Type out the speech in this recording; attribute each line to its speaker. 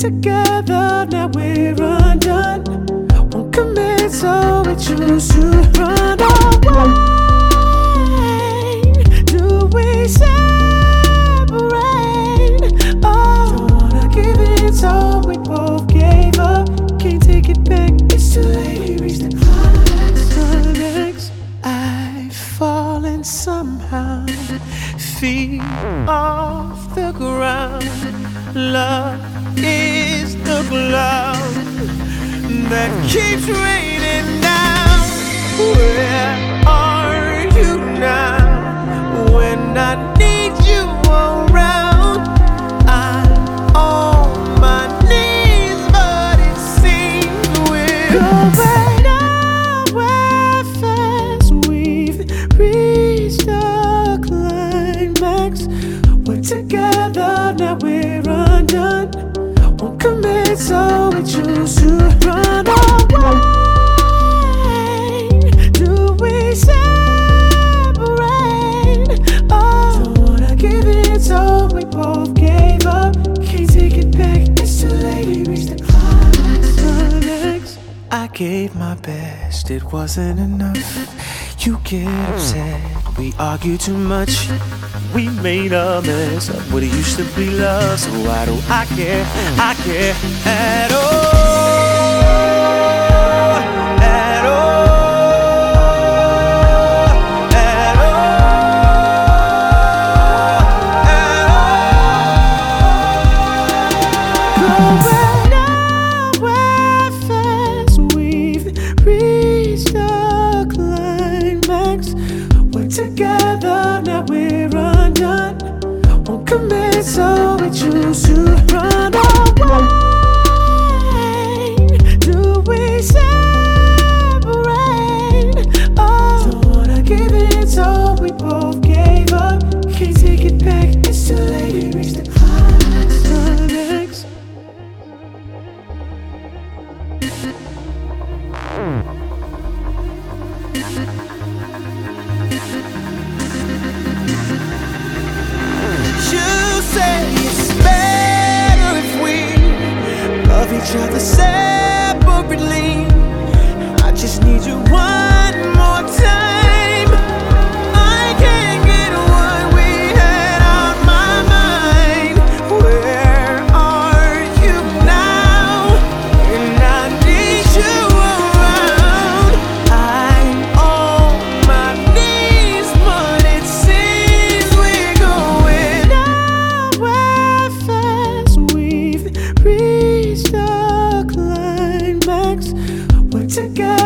Speaker 1: together, now we're undone. Won't so we choose to run away. Do we separate? Oh, don't wanna give in, so we both gave up. Can't take it back, it's too late. We reached the climax. climax. I've fallen somehow, feet off the ground. Love is the cloud that keeps raining down. Where are you now? When I need you around, I'm on my knees, but it seems we're going nowhere fast. We've reached the climax. We're together, gave my best, it wasn't enough. You get upset, we argue too much. We made a mess of what used to be love. So why do I care? I care at all. Together, now we're undone. Won't commit, so we choose to run away. Do we separate? Oh, don't wanna give in, so we both gave up. Can't take it back, it's too late. We reached the climax. Each other separately. I just need you one Chuck Line Max. We're together.